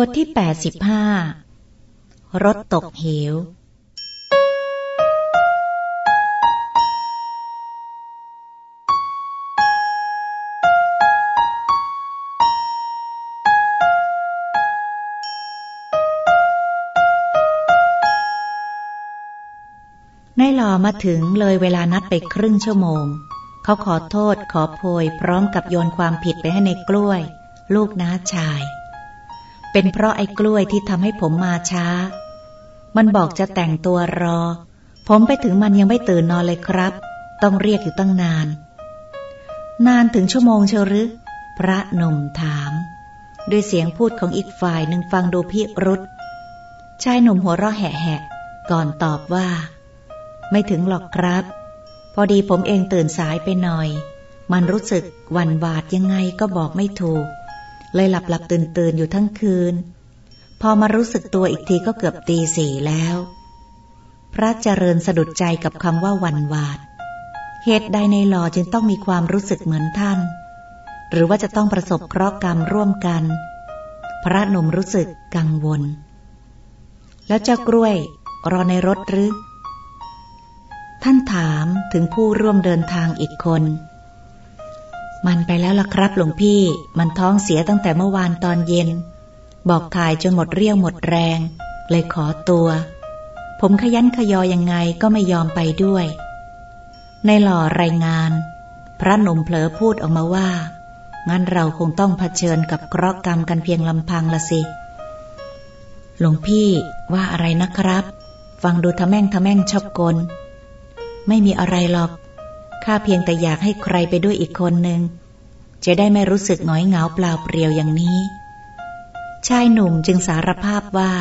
บทที่ 85 รถตกเหวในหล่อมาถึงเลยเวลานัดไปครึ่งชั่วโมง เขาขอโทษขอโพยพร้อมกับโยนความผิดไปให้ในกล้วย ลูกน้าชาย เป็นเพราะไอ้กล้วยที่ทำให้ผมมาช้า มันบอกจะแต่งตัวรอ ผมไปถึงมันยังไม่ตื่นนอนเลยครับ ต้องเรียกอยู่ตั้งนาน นานถึงชั่วโมงเชหรือ พระหนุ่มถาม ด้วยเสียงพูดของอีกฝ่ายหนึ่งฟังดูพิรุษชายหนุ่มหัวเราะแหะๆก่อนตอบว่า ไม่ถึงหรอกครับ พอดีผมเองตื่นสายไปหน่อย มันรู้สึกวันวาดยังไงก็บอกไม่ถูก เลยหลับหลับตื่นตื่นอยู่ทั้งคืน พอมารู้สึกตัวอีกทีก็เกือบตีสี่แล้ว พระเจริญสะดุดใจกับคำว่าวันวาด เหตุใดในหล่อจึงต้องมีความรู้สึกเหมือนท่าน หรือว่าจะต้องประสบเคราะห์กรรมร่วมกัน พระนมรู้สึกกังวล แล้วเจ้ากล้วยรอในรถหรือ ท่านถามถึงผู้ร่วมเดินทางอีกคน มันไปแล้วล่ะครับหลวงพี่ มันท้องเสียตั้งแต่เมื่อวานตอนเย็น บอกถ่ายจนหมดเรี่ยวหมดแรง เลยขอตัว ผมขยันขยอยังไงก็ไม่ยอมไปด้วย ในหล่อรายงาน พระหนุ่มเผลอพูดออกมาว่า งั้นเราคงต้องเผชิญกับเคราะห์กรรมกันเพียงลำพังละสิ หลวงพี่ว่าอะไรนะครับ ฟังดูทะแม่งทะแม่งชอบกล ไม่มีอะไรหรอก ข้าเพียงแต่อยากให้ใครไปด้วยอีกคนหนึ่งจะได้ไม่รู้สึกหงอยเหงาเปล่าเปลี่ยวอย่างนี้ ชายหนุ่มจึงสารภาพว่า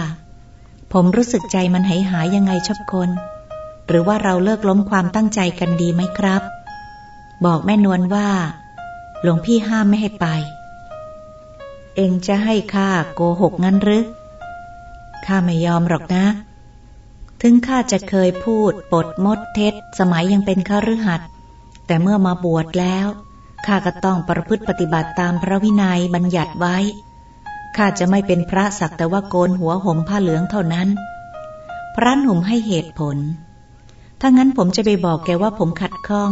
ผมรู้สึกใจมันหายหายยังไงชอบคน หรือว่าเราเลิกล้มความตั้งใจกันดีไหมครับ บอกแม่นวลว่า หลวงพี่ห้ามไม่ให้ไป เองจะให้ข้าโกหกงั้นหรือข้าไม่ยอมหรอกนะ ถึงข้าจะเคยพูดปดมดเท็จ สมัยยังเป็นข้ารือหัด แต่เมื่อมาบวชแล้วข้าก็ต้องประพฤติปฏิบัติตามพระวินัยบัญญัติไว้ข้าจะไม่เป็นพระสักแต่ว่าโกนหัวห่มผ้าเหลืองเท่านั้น พระหนุ่มให้เหตุผล ถ้างั้นผมจะไปบอกแกว่าผมขัดข้อง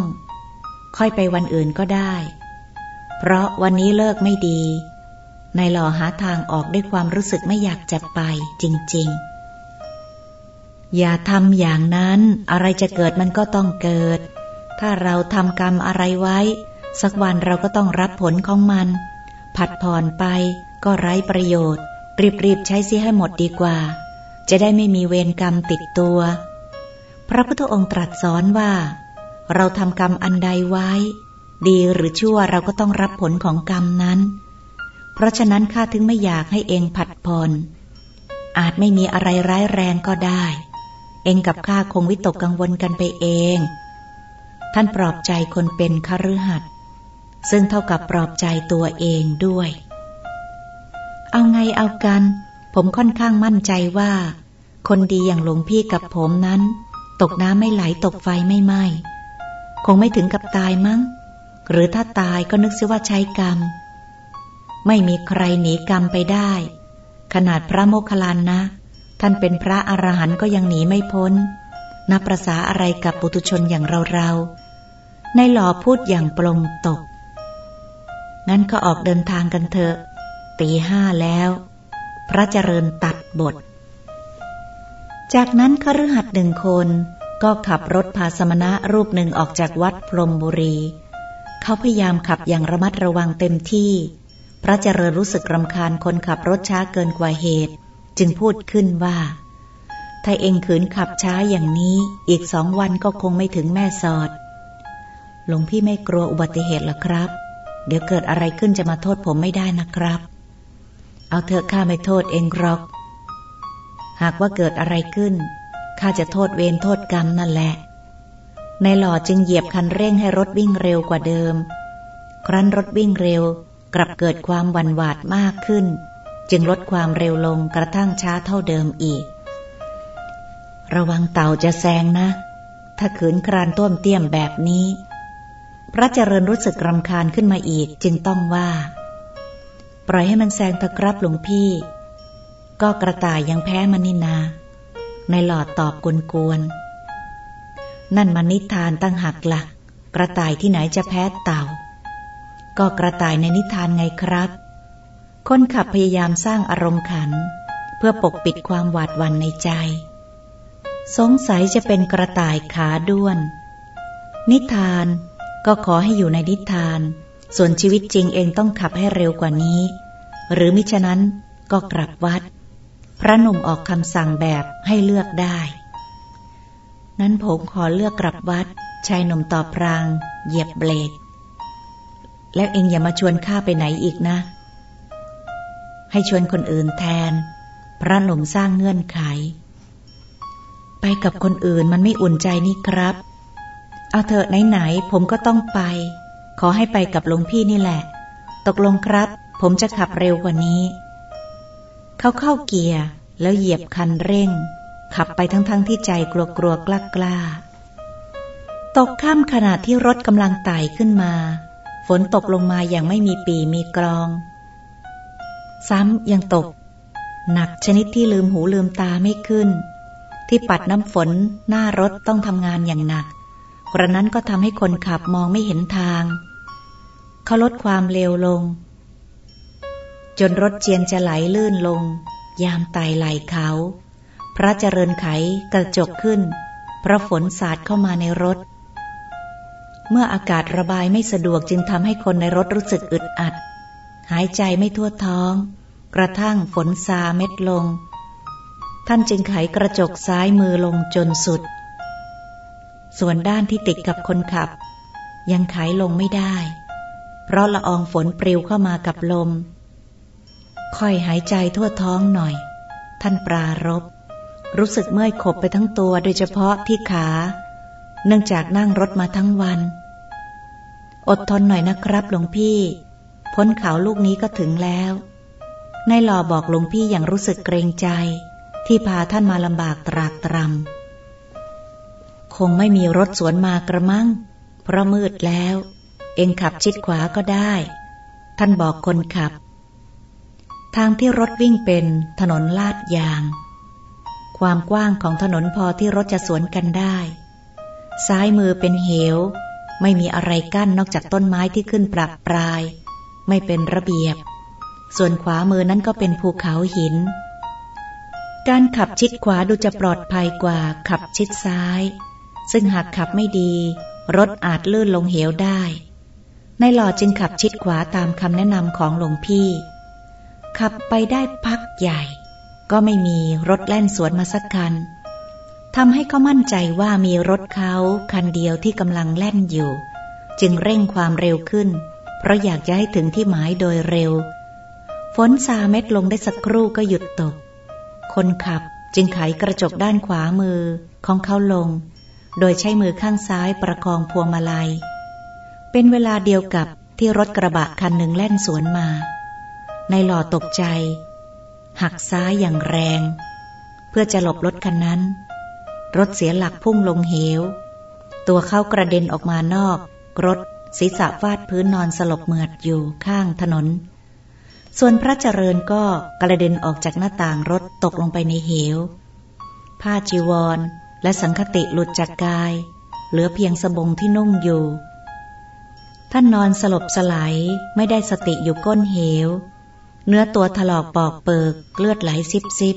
ค่อยไปวันอื่นก็ได้ เพราะวันนี้เลิกไม่ดีในหล่อหาทางออกด้วยความรู้สึกไม่อยากจะไปจริง ๆ อย่าทำอย่างนั้นอะไรจะเกิดมันก็ต้องเกิด ถ้าเราทำกรรมอะไรไว้ สักวันเราก็ต้องรับผลของมัน ผัดผ่อนไปก็ไร้ประโยชน์ รีบๆใช้ซิให้หมดดีกว่า จะได้ไม่มีเวรกรรมติดตัว พระพุทธองค์ตรัสสอนว่า เราทำกรรมอันใดไว้ ดีหรือชั่วเราก็ต้องรับผลของกรรมนั้น เพราะฉะนั้นข้าถึงไม่อยากให้เองผัดผ่อนอาจไม่มีอะไรร้ายแรงก็ได้ เองกับข้าคงวิตกกังวลกันไปเอง ท่านปลอบใจคนเป็นคฤหัสถ์ซึ่งเท่ากับปลอบใจตัวเองด้วย เอาไงเอากัน ผมค่อนข้างมั่นใจว่า คนดีอย่างหลวงพี่กับผมนั้น ตกน้ำไม่ไหลตกไฟไม่ไหม้คงไม่ถึงกับตายมั้ง หรือถ้าตายก็นึกซิว่าใช้กรรม ไม่มีใครหนีกรรมไปได้ ขนาดพระโมคคัลลานนะท่านเป็นพระอรหันต์ก็ยังหนีไม่พ้น นับประษาอะไรกับปุถุชนอย่างเราเรา ในหล่อพูดอย่างปลงตก งั้นก็ออกเดินทางกันเถอะ ตีห้าแล้ว พระเจริญตัดบท จากนั้นคฤหัสถ์หนึ่งคนก็ขับรถพาสมณะรูปหนึ่งออกจากวัดพรมบุรี เขาพยายามขับอย่างระมัดระวังเต็มที่ พระเจริญรู้สึกรำคาญคนขับรถช้าเกินกว่าเหตุ จึงพูดขึ้นว่า ถ้าเองขืนขับช้าอย่างนี้ อีกสองวันก็คงไม่ถึงแม่สอด หลวงพี่ไม่กลัวอุบัติเหตุหรอครับ เดี๋ยวเกิดอะไรขึ้นจะมาโทษผมไม่ได้นะครับ เอาเถอะข้าไม่โทษเองหรอก หากว่าเกิดอะไรขึ้นข้าจะโทษเวรโทษกรรมนั่นแหละ ในหล่อจึงเหยียบคันเร่งให้รถวิ่งเร็วกว่าเดิม ครั้นรถวิ่งเร็วกลับเกิดความวันหวาดมากขึ้น จึงลดความเร็วลงกระทั่งช้าเท่าเดิมอีก ระวังเต่าจะแซงนะ ถ้าขืนครานต้วมเตี้ยมแบบนี้ พระเจริญรู้สึกรำคาญขึ้นมาอีกจึงต้องว่า ปล่อยให้มันแซงเถอะครับหลวงพี่ ก็กระต่ายยังแพ้มันนี่นา ในหลอดตอบกวนๆ นั่นมันนิทานตั้งหักละ่ะ กระต่ายที่ไหนจะแพ้เต่า ก็กระต่ายในนิทานไงครับ คนขับพยายามสร้างอารมณ์ขัน เพื่อปกปิดความหวาดหวั่นในใจ สงสัยจะเป็นกระต่ายขาด้วน นิทาน ก็ขอให้อยู่ในนิทาน ส่วนชีวิตจริงเองต้องขับให้เร็วกว่านี้ หรือมิฉะนั้นก็กลับวัด พระหนุ่มออกคำสั่งแบบให้เลือกได้ นั้นผมขอเลือกกลับวัด ชายหนุ่มตอบพราง เหยียบเบรกแล้วเองอย่ามาชวนข้าไปไหนอีกนะ ให้ชวนคนอื่นแทน พระหนุ่มสร้างเงื่อนไข ไปกับคนอื่นมันไม่อุ่นใจนี่ครับ เอาเถอะไหนๆผมก็ต้องไป ขอให้ไปกับหลวงพี่นี่แหละ ตกลงครับ ผมจะขับเร็วกว่านี้ เขาเข้าเกียร์แล้วเหยียบคันเร่ง ขับไปทั้งๆทที่ใจกลัวๆกล้าๆตกข้ามขณะที่รถกำลังไต่ขึ้นมา ฝนตกลงมาอย่างไม่มีปีมีกรอง ซ้ำยังตก หนักชนิดที่ลืมหูลืมตาไม่ขึ้น ที่ปัดน้ำฝนหน้ารถต้องทำงานอย่างหนัก กระนั้นก็ทำให้คนขับมองไม่เห็นทาง เขาลดความเร็วลง จนรถเจียนจะไหลลื่นลง ยามไต่ไหลเขา พระเจริญไขกระจกขึ้นเพราะฝนสาดเข้ามาในรถ เมื่ออากาศระบายไม่สะดวกจึงทำให้คนในรถรู้สึกอึดอัด หายใจไม่ทั่วท้อง กระทั่งฝนซาเม็ดลง ท่านจึงไขกระจกซ้ายมือลงจนสุด ส่วนด้านที่ติดกับคนขับ ยังไขลงไม่ได้ เพราะละอองฝนปลิวเข้ามากับลม ค่อยหายใจทั่วท้องหน่อย ท่านปรารบรู้สึกเมื่อยขบไปทั้งตัวโดยเฉพาะที่ขา เนื่องจากนั่งรถมาทั้งวัน อดทนหน่อยนะครับหลวงพี่ พ้นเขาลูกนี้ก็ถึงแล้วนายหล่อบอกหลวงพี่อย่างรู้สึกเกรงใจ ที่พาท่านมาลำบากตรากตรำ คงไม่มีรถสวนมากระมัง เพราะมืดแล้ว เองขับชิดขวาก็ได้ ท่านบอกคนขับ ทางที่รถวิ่งเป็นถนนลาดยาง ความกว้างของถนนพอที่รถจะสวนกันได้ ซ้ายมือเป็นเหว ไม่มีอะไรกั้นนอกจากต้นไม้ที่ขึ้นปรับปลาย ไม่เป็นระเบียบ ส่วนขวามือนั้นก็เป็นภูเขาหินการขับชิดขวาดูจะปลอดภัยกว่าขับชิดซ้าย ซึ่งหากขับไม่ดี รถอาจลื่นลงเหวได้ ในหล่อจึงขับชิดขวาตามคำแนะนำของหลวงพี่ ขับไปได้พักใหญ่ ก็ไม่มีรถแล่นสวนมาสักคันทำให้เขามั่นใจว่ามีรถเขาคันเดียวที่กำลังแล่นอยู่ จึงเร่งความเร็วขึ้น เพราะอยากจะให้ถึงที่หมายโดยเร็ว ฝนซาเม็ดลงได้สักครู่ก็หยุดตก คนขับจึงไขกระจกด้านขวามือของเขาลง โดยใช้มือข้างซ้ายประคองพวงมาลัย เป็นเวลาเดียวกับที่รถกระบะคันหนึ่งแล่นสวนมา ในหล่อตกใจ หักซ้ายอย่างแรง เพื่อจะหลบรถคันนั้น รถเสียหลักพุ่งลงเหว ตัวเขากระเด็นออกมานอก รถศีรษะฟาดพื้นนอนสลบเหมือดอยู่ข้างถนน ส่วนพระเจริญก็กระเด็นออกจากหน้าต่างรถตกลงไปในเหว ผ้าจีวร และสังคติหลุดจากกาย เหลือเพียงสบงที่นุ่งอยู่ ท่านนอนสลบสลายไม่ได้สติอยู่ก้นเหว เนื้อตัวถลอกปอกเปิกเลือดไหลซิบซิบ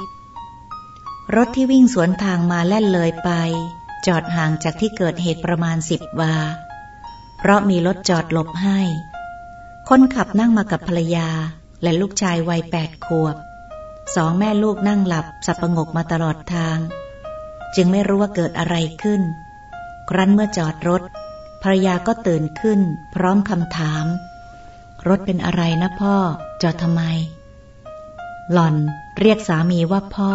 รถที่วิ่งสวนทางมาแล่นเลยไป จอดห่างจากที่เกิดเหตุประมาณสิบวา เพราะมีรถจอดหลบให้ คนขับนั่งมากับภรรยาและลูกชายวัยแปดขวบ สองแม่ลูกนั่งหลับสับประงกมาตลอดทาง จึงไม่รู้ว่าเกิดอะไรขึ้น ครั้นเมื่อจอดรถภรรยาก็ตื่นขึ้น พร้อมคำถาม รถเป็นอะไรนะพ่อ จอดทำไม หล่อนเรียกสามีว่าพ่อ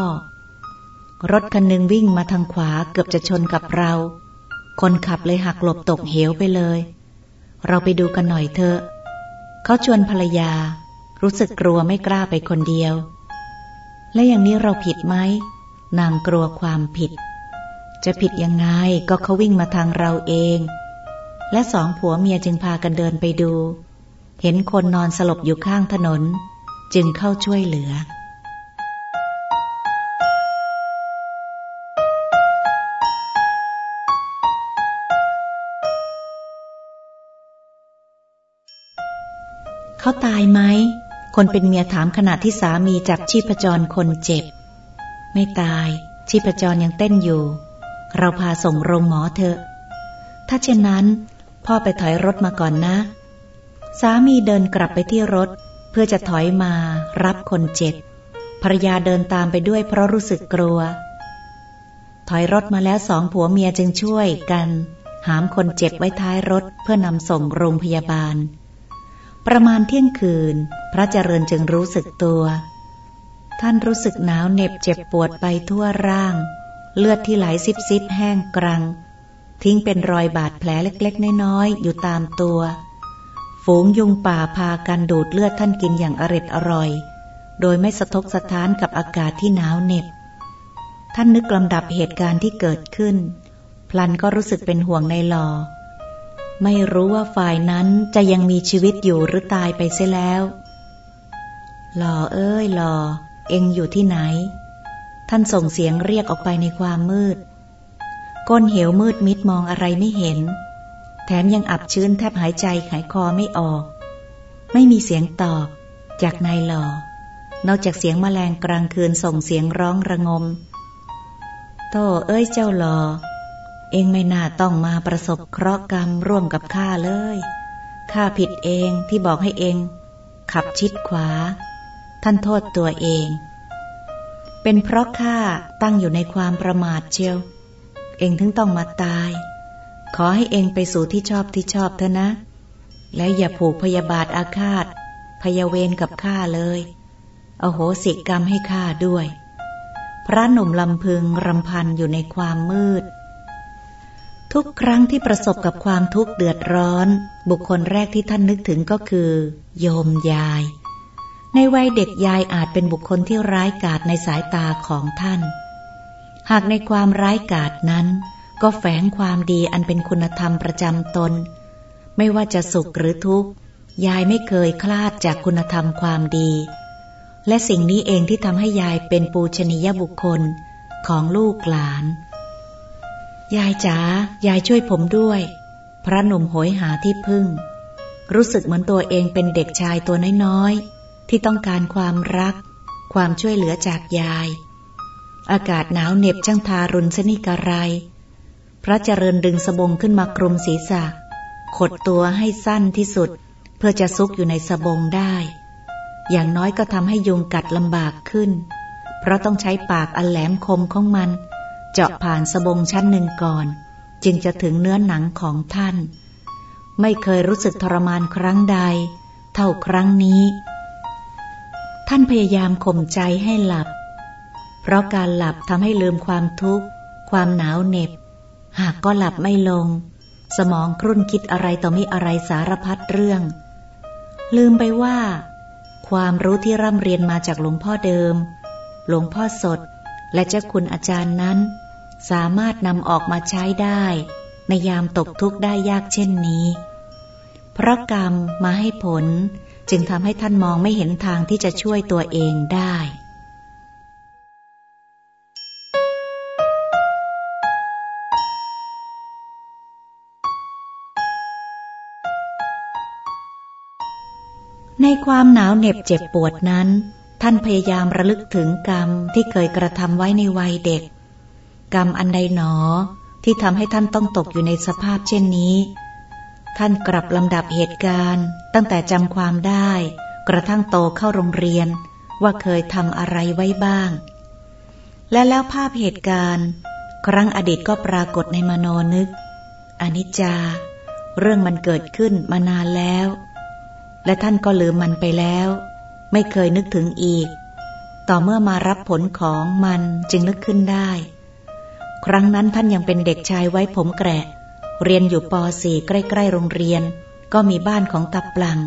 รถคันหนึ่งวิ่งมาทางขวาเกือบจะชนกับเรา คนขับเลยหักหลบตกเหวไปเลย เราไปดูกันหน่อยเถอะ เขาชวนภรรยา รู้สึกกลัวไม่กล้าไปคนเดียว และอย่างนี้เราผิดไหม นางกลัวความผิด จะผิดยังไงก็เขาวิ่งมาทางเราเอง และสองผัวเมียจึงพากันเดินไปดู เห็นคนนอนสลบอยู่ข้างถนน จึงเข้าช่วยเหลือเขาตายไหม คนเป็นเมียถามขณะที่สามีจับชีพจรคนเจ็บ ไม่ตาย ชีพจรยังเต้นอยู่ เราพาส่งโรงหมอเถอะ ถ้าเช่นนั้นพ่อไปถอยรถมาก่อนนะ สามีเดินกลับไปที่รถ เพื่อจะถอยมารับคนเจ็บภรรยาเดินตามไปด้วยเพราะรู้สึกกลัว ถอยรถมาแล้วสองผัวเมียจึงช่วยกัน หามคนเจ็บไว้ท้ายรถเพื่อนำส่งโรงพยาบาล ประมาณเที่ยงคืน พระเจริญจึงรู้สึกตัว ท่านรู้สึกหนาวเหน็บเจ็บปวดไปทั่วร่าง เลือดที่ไหลซิบซิบแห้งกรัง ทิ้งเป็นรอยบาดแผลเล็กๆ น้อยๆ อยู่ตามตัว ฝูงยุงป่าพากันดูดเลือดท่านกินอย่างอร็ดอร่อย โดยไม่สะทกสะท้านกับอากาศที่หนาวเหน็บ ท่านนึกลำดับเหตุการณ์ที่เกิดขึ้น พลันก็รู้สึกเป็นห่วงในหลอไม่รู้ว่าฝ่ายนั้นจะยังมีชีวิตอยู่หรือตายไปเสียแล้ว หล่อเอ้ยหล่อ เองอยู่ที่ไหน ท่านส่งเสียงเรียกออกไปในความมืด ก้นเหวมืดมิดมองอะไรไม่เห็น แถมยังอับชื้นแทบหายใจหายคอไม่ออก ไม่มีเสียงตอบ จากนายหล่อนอกจากเสียงมแมลงกลางคืนส่งเสียงร้องระงม โธ่เอ้ยเจ้าหล่อเองไม่น่าต้องมาประสบเคราะห์กรรมร่วมกับข้าเลย ข้าผิดเองที่บอกให้เอง ขับชิดขวา ท่านโทษตัวเอง เป็นเพราะข้าตั้งอยู่ในความประมาทเชียว เองถึงต้องมาตาย ขอให้เองไปสู่ที่ชอบที่ชอบเถอะนะ และอย่าผูกพยาบาทอาฆาต พยาเวรกับข้าเลยอโหสิกรรมให้ข้าด้วย พระหนุ่มลำพึงรำพันอยู่ในความมืดทุกครั้งที่ประสบกับความทุกข์เดือดร้อน บุคคลแรกที่ท่านนึกถึงก็คือ โยมยาย ในวัยเด็กยายอาจเป็นบุคคลที่ร้ายกาจในสายตาของท่าน หากในความร้ายกาจนั้น ก็แฝงความดีอันเป็นคุณธรรมประจำตน ไม่ว่าจะสุขหรือทุกข์ ยายไม่เคยคลาดจากคุณธรรมความดี และสิ่งนี้เองที่ทำให้ยายเป็นปูชนียบุคคลของลูกหลาน ยายจ๋ายายช่วยผมด้วย พระหนุ่มโหยหาที่พึ่ง รู้สึกเหมือนตัวเองเป็นเด็กชายตัวน้อยๆ ที่ต้องการความรัก ความช่วยเหลือจากยาย อากาศหนาวเหน็บช่างทารุณสนิกอะไรพระเจริญดึงสบงขึ้นมากรุมศีรษะ ขดตัวให้สั้นที่สุด เพื่อจะซุกอยู่ในสบงได้ อย่างน้อยก็ทำให้ยุงกัดลำบากขึ้น เพราะต้องใช้ปากอันแหลมคมของมัน เจาะผ่านสบงชั้นหนึ่งก่อน จึงจะถึงเนื้อหนังของท่าน ไม่เคยรู้สึกทรมานครั้งใด เท่าครั้งนี้ ท่านพยายามข่มใจให้หลับ เพราะการหลับทำให้ลืมความทุกข์ ความหนาวเหน็บ หากก็หลับไม่ลง สมองครุ่นคิดอะไรต่อมิอะไรสารพัดเรื่อง ลืมไปว่า ความรู้ที่ร่ำเรียนมาจากหลวงพ่อเดิม หลวงพ่อสด และเจ้าคุณอาจารย์นั้น สามารถนำออกมาใช้ได้ ในยามตกทุกข์ได้ยากเช่นนี้ เพราะกรรมมาให้ผลจึงทำให้ท่านมองไม่เห็นทางที่จะช่วยตัวเองได้ในความหนาวเหน็บเจ็บปวดนั้น ท่านพยายามระลึกถึงกรรมที่เคยกระทำไว้ในวัยเด็ก กรรมอันใดหนอที่ทำให้ท่านต้องตกอยู่ในสภาพเช่นนี้ ท่านกลับลำดับเหตุการณ์ ตั้งแต่จำความได้ กระทั่งโตเข้าโรงเรียน ว่าเคยทำอะไรไว้บ้าง และแล้วภาพเหตุการณ์ ครั้งอดีตก็ปรากฏในมโนนึก อนิจจา เรื่องมันเกิดขึ้นมานานแล้ว และท่านก็ลืมมันไปแล้ว ไม่เคยนึกถึงอีก ต่อเมื่อมารับผลของมันจึงนึกขึ้นได้ ครั้งนั้นท่านยังเป็นเด็กชายไว้ผมแกระ เรียนอยู่ป .4 ใกล้ๆโรงเรียน ก็มีบ้านของตาปลัง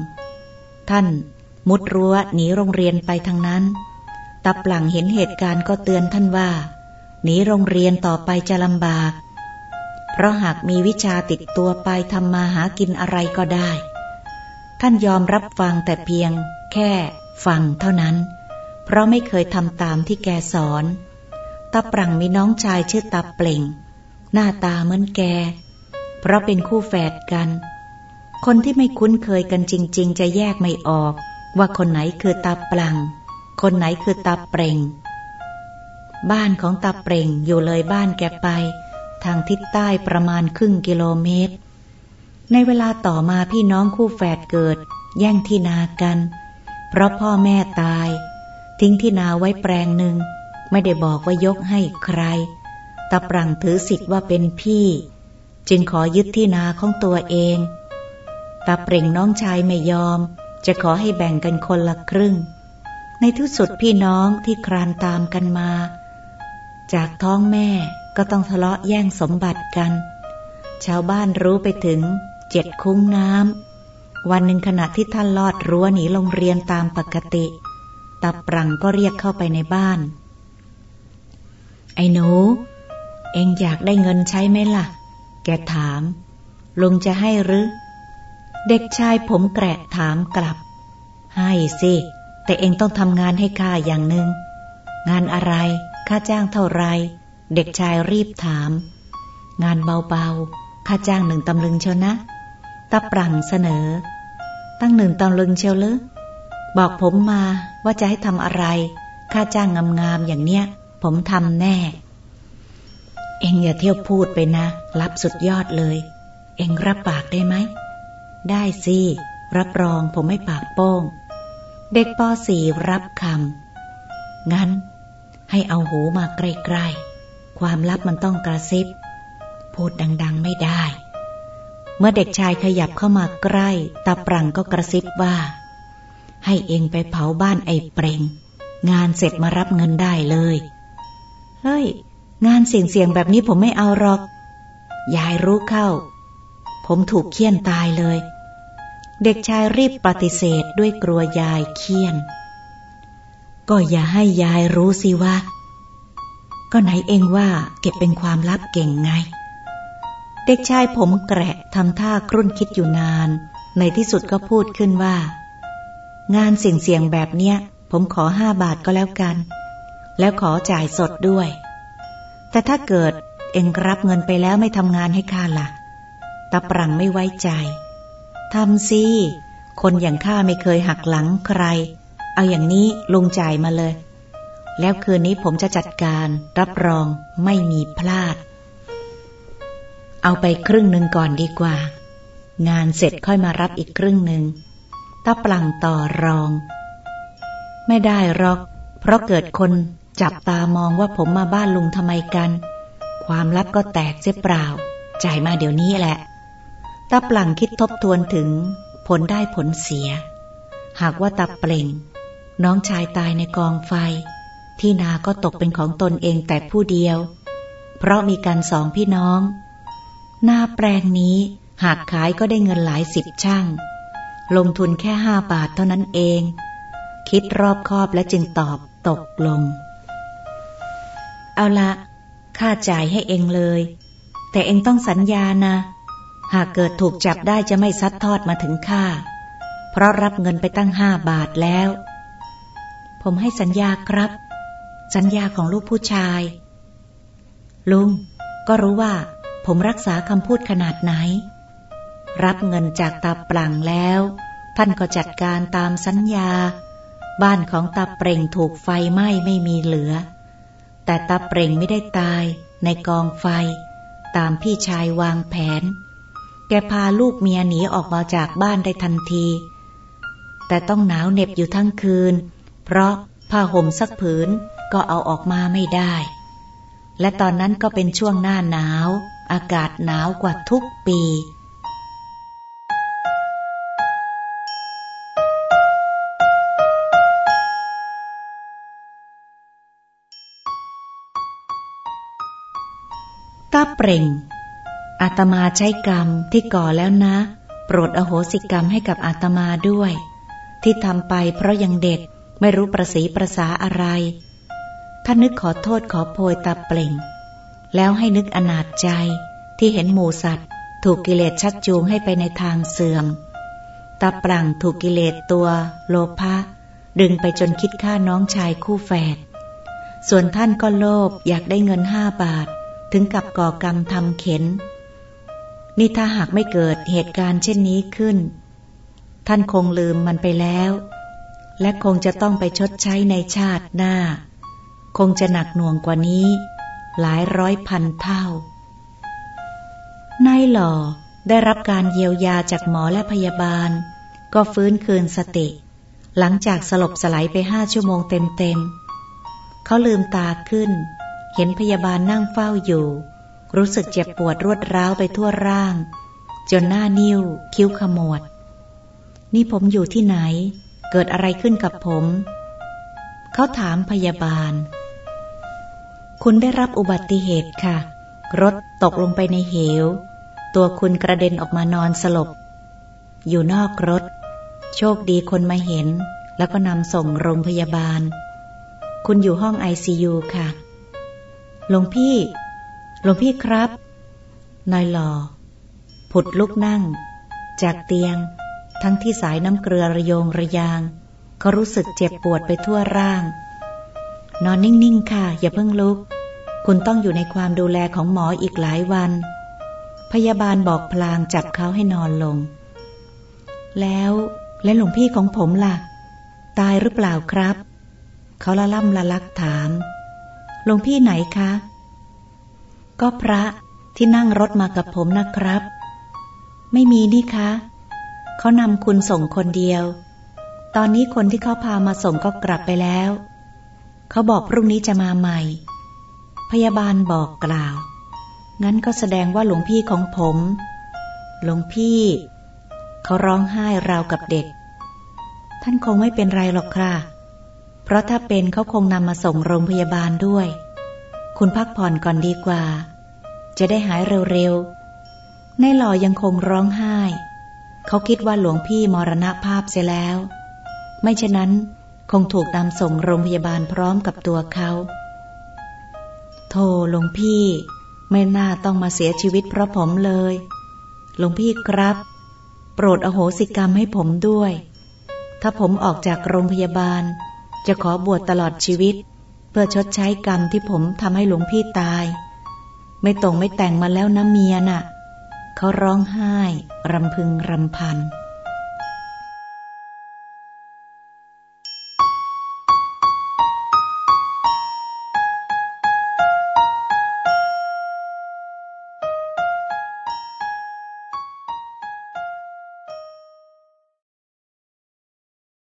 ท่านมุดรั้วหนีโรงเรียนไปทางนั้นตาปลังเห็นเหตุการณ์ก็เตือนท่านว่า หนีโรงเรียนต่อไปจะลำบาก เพราะหากมีวิชาติดตัวไปทำมาหากินอะไรก็ได้ ท่านยอมรับฟังแต่เพียง แค่ฟังเท่านั้น เพราะไม่เคยทำตามที่แกสอนตาปรังมีน้องชายชื่อตาเปล่ง หน้าตาเหมือนแก เพราะเป็นคู่แฝดกัน คนที่ไม่คุ้นเคยกันจริง ๆ จะแยกไม่ออก ว่าคนไหนคือตาปลัง คนไหนคือตาเปร่งบ้านของตาเปร่งอยู่เลยบ้านแกไป ทางทิศใต้ประมาณครึ่งกิโลเมตร ในเวลาต่อมาพี่น้องคู่แฝดเกิด แย่งที่นากัน เพราะพ่อแม่ตาย ทิ้งที่นาไว้แปลงหนึ่ง ไม่ได้บอกว่ายกให้ใครตาปรังถือสิทธิ์ว่าเป็นพี่ จึงขอยึดที่นาของตัวเองตาเปร่งน้องชายไม่ยอม จะขอให้แบ่งกันคนละครึ่ง ในที่สุดพี่น้องที่ครานตามกันมา จากท้องแม่ก็ต้องทะเลาะแย่งสมบัติกัน ชาวบ้านรู้ไปถึงเจ็ดคุ้งน้ำวันหนึ่งขณะที่ท่านลอดรั้วหนีโรงเรียนตามปกติตาปรังก็เรียกเข้าไปในบ้าน ไอ้หนู เองอยากได้เงินใช้ไหมล่ะ แกถาม ลุงจะให้หรือ เด็กชายผมแกะถามกลับ ให้สิ แต่เองต้องทำงานให้ข้าอย่างหนึง่ง งานอะไร ค่าจ้างเท่าไร เด็กชายรีบถาม งานเบาๆ ค่าจ้างหนึ่งตำลึงเชียวนะตาปรังเสนอ ตั้งหนึ่งตำลึงเชียวหรือบอกผมมาว่าจะให้ทำอะไร ค่าจ้างงามๆอย่างเนี้ย ผมทำแน่ เองอย่าเที่ยวพูดไปนะ รับสุดยอดเลย เองรับปากได้ไหม ได้สิ รับรองผมไม่ปากโป้ง เด็กป .4 รับคำ งั้น ให้เอาหูมาใกล้ๆ ความลับมันต้องกระซิบ พูดดังๆไม่ได้ เมื่อเด็กชายขยับเข้ามาใกล้ ตาปรังก็กระซิบว่า ให้เองไปเผาบ้านไอ้เปรง งานเสร็จมารับเงินได้เลย เฮ้ย งานเสี่ยงๆแบบนี้ผมไม่เอาหรอก ยายรู้เข้า ผมถูกเคี่ยนตายเลย เด็กชายรีบปฏิเสธด้วยกลัวยายเคี่ยน ก็อย่าให้ยายรู้สิว่า ก็ไหนเองว่าเก็บเป็นความลับเก่งไง เด็กชายผมแกระทำท่าครุ่นคิดอยู่นาน ในที่สุดก็พูดขึ้นว่า งานเสี่ยงๆแบบเนี้ย ผมขอห้าบาทก็แล้วกัน แล้วขอจ่ายสดด้วย แต่ถ้าเกิดเองรับเงินไปแล้วไม่ทำงานให้ข้าละ่ะตาปรังไม่ไว้ใจทำสิคนอย่างข้าไม่เคยหักหลังใคร เอาอย่างนี้ลงจ่ายมาเลย แล้วคืนนี้ผมจะจัดการรับรองไม่มีพลาด เอาไปครึ่งหนึ่งก่อนดีกว่า งานเสร็จค่อยมารับอีกครึ่งหนึ่งตาปลังต่อรอง ไม่ได้หรอก เพราะเกิดคน จับตามองว่าผมมาบ้านลุงทำไมกัน ความลับก็แตกเสียเปล่า จ่ายมาเดี๋ยวนี้แหละตาปลังคิดทบทวนถึง ผลได้ผลเสีย หากว่าตาเปล่ง น้องชายตายในกองไฟ ที่นาก็ตกเป็นของตนเองแต่ผู้เดียว เพราะมีกันสองพี่น้อง หน้าแปลงนี้หากขายก็ได้เงินหลายสิบช่าง ลงทุนแค่ห้าบาทเท่านั้นเอง คิดรอบคอบและจึงตอบตกลง เอาละค่าจ่ายให้เองเลย แต่เองต้องสัญญานะ หากเกิดถูกจับได้จะไม่ซัดทอดมาถึงข้า เพราะรับเงินไปตั้งห้าบาทแล้ว ผมให้สัญญาครับ สัญญาของลูกผู้ชาย ลุง ก็รู้ว่า ผมรักษาคำพูดขนาดไหน รับเงินจากตาปลังแล้ว ท่านก็จัดการตามสัญญา บ้านของตาเปร่งถูกไฟไหม้ไม่มีเหลือ แต่ตาเปร่งไม่ได้ตายในกองไฟ ตามพี่ชายวางแผน แกพาลูกเมียหนีออกมาจากบ้านได้ทันที แต่ต้องหนาวเหน็บอยู่ทั้งคืน เพราะผ้าห่มสักผืนก็เอาออกมาไม่ได้ และตอนนั้นก็เป็นช่วงหน้าหนาว อากาศหนาวกว่าทุกปี เปร่ง อาตมาใช้กรรมที่ก่อแล้วนะ โปรดอโหสิกรรมให้กับอาตมาด้วย ที่ทำไปเพราะยังเด็กไม่รู้ประสีประสาอะไร ท่านนึกขอโทษขอโพยตาเปล่ง แล้วให้นึกอนาจใจที่เห็นหมูสัตว์ ถูกกิเลสชักจูงให้ไปในทางเสื่อม ตาปรังถูกกิเลสตัวโลภะดึงไปจนคิดฆ่าน้องชายคู่แฝด ส่วนท่านก็โลภอยากได้เงินห้าบาท ถึงกับก่อกรรมทำเข็น นี่ถ้าหากไม่เกิดเหตุการณ์เช่นนี้ขึ้น ท่านคงลืมมันไปแล้ว และคงจะต้องไปชดใช้ในชาติหน้า คงจะหนักหน่วงกว่านี้ หลายร้อยพันเท่านายหล่อได้รับการเยียวยาจากหมอและพยาบาล ก็ฟื้นคืนสติ หลังจากสลบสลายไปห้าชั่วโมงเต็มๆเขาลืมตาขึ้น เห็นพยาบาลนั่งเฝ้าอยู่ รู้สึกเจ็บปวดรวดร้าวไปทั่วร่าง จนหน้านิ้ว คิ้วขมวด นี่ผมอยู่ที่ไหน เกิดอะไรขึ้นกับผม เขาถามพยาบาล คุณได้รับอุบัติเหตุค่ะ รถตกลงไปในเหว ตัวคุณกระเด็นออกมานอนสลบ อยู่นอกรถ โชคดีคนมาเห็น แล้วก็นำส่งโรงพยาบาล คุณอยู่ห้องไอซียูค่ะ หลวงพี่ หลวงพี่ครับ นายหลอผุดลุกนั่ง จากเตียง ทั้งที่สายน้ำเกลือระโยงระยาง เขารู้สึกเจ็บปวดไปทั่วร่าง นอนนิ่ง ๆ ค่ะ อย่าเพิ่งลุก คุณต้องอยู่ในความดูแลของหมออีกหลายวัน พยาบาลบอกพลางจับเขาให้นอนลง แล้วและหลวงพี่ของผมล่ะ ตายหรือเปล่าครับ เขาละล่ำละลักถาม หลวงพี่ไหนคะ ก็พระที่นั่งรถมากับผมนะครับ ไม่มีนี่คะ เขานำคุณส่งคนเดียว ตอนนี้คนที่เขาพามาส่งก็กลับไปแล้ว เขาบอกพรุ่งนี้จะมาใหม่ พยาบาลบอกกล่าว งั้นก็แสดงว่าหลวงพี่ของผม หลวงพี่ เขาร้องไห้ราวกับเด็ก ท่านคงไม่เป็นไรหรอกค่ะ เพราะถ้าเป็นเขาคงนำมาส่งโรงพยาบาลด้วย คุณพักผ่อนก่อนดีกว่า จะได้หายเร็วๆ ในหล่อยังคงร้องไห้ เขาคิดว่าหลวงพี่มรณภาพเสียแล้ว ไม่เช่นนั้นคงถูกนำส่งโรงพยาบาลพร้อมกับตัวเขา โธ่หลวงพี่ ไม่น่าต้องมาเสียชีวิตเพราะผมเลย หลวงพี่ครับ โปรดอโหสิกรรมให้ผมด้วย ถ้าผมออกจากโรงพยาบาล จะขอบวชตลอดชีวิต เพื่อชดใช้กรรมที่ผมทำให้หลวงพี่ตาย ไม่ตรงไม่แต่งมาแล้วนะเมียน่ะ เขาร้องไห้ รำพึงรำพัน